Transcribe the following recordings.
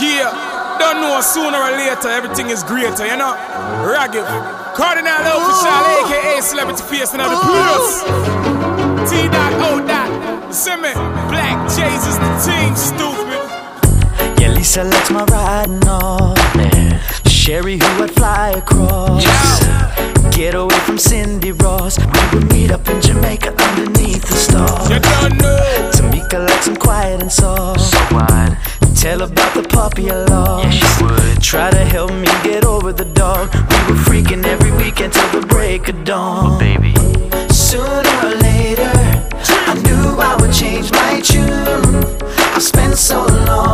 Yeah, don't know sooner or later everything is greater, you know? Ragged. Kardinal Offishall, aka celebrity face in the place. T dot O dot. See me? Black Jays is the team, stupid. Yeah, Lisa likes my riding off. Sherry, who I'd fly across. Get away from Cindy Ross. We would meet up in Jamaica underneath the stars. You don't know. Tamika likes him quiet and soft. Tell about the puppy I lost. yeah, she would. Try to help me get over the dog. We were freaking every weekend till the break of dawn. Oh, baby, Sooner or later, I knew I would change my tune. I spent so long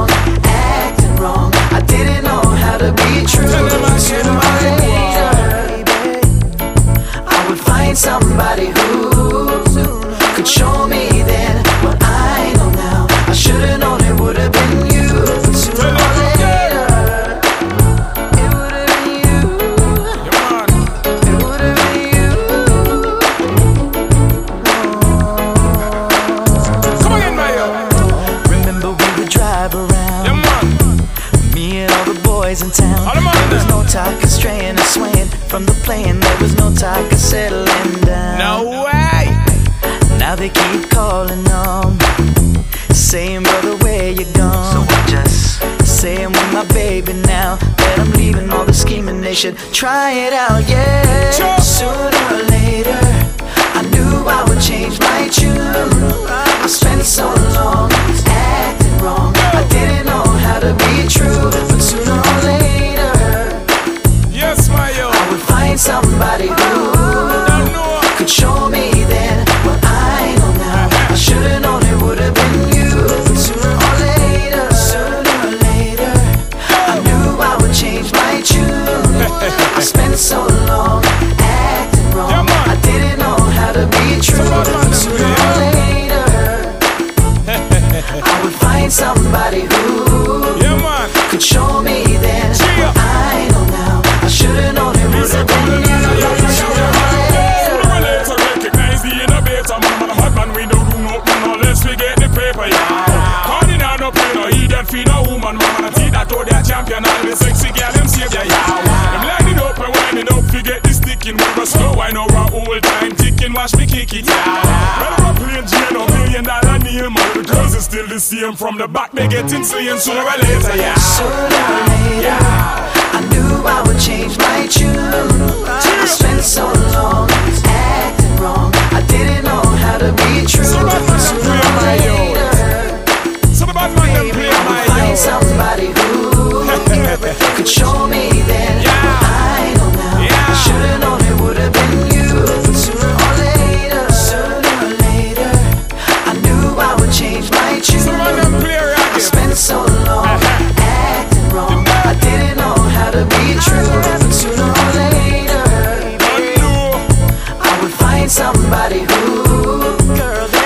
talk of straying or swaying From the plane There was no talk of settling down No way. Now they keep calling on Saying brother where you gone? so gone I just Saying with my baby now That I'm leaving all the scheming They should try it out, yeah Sure. Sooner or later I knew I would change my tune I spent so somebody who could show me I know our old time ticking, watch me kick it, yeah. Well, we're playing G, no million dollar deal, man, the girls is still the same, from the back they get insane, sooner or later, yeah. Sooner or later, I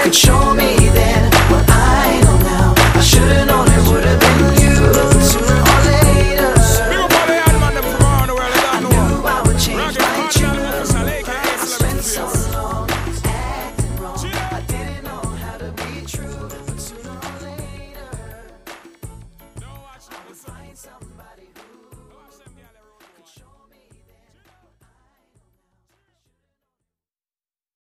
could show me then what I know now. I should've known it would've been you sooner or later. I knew I would change my tune. I spent so long acting wrong. I didn't know how to be true, but sooner or later, I'll find something.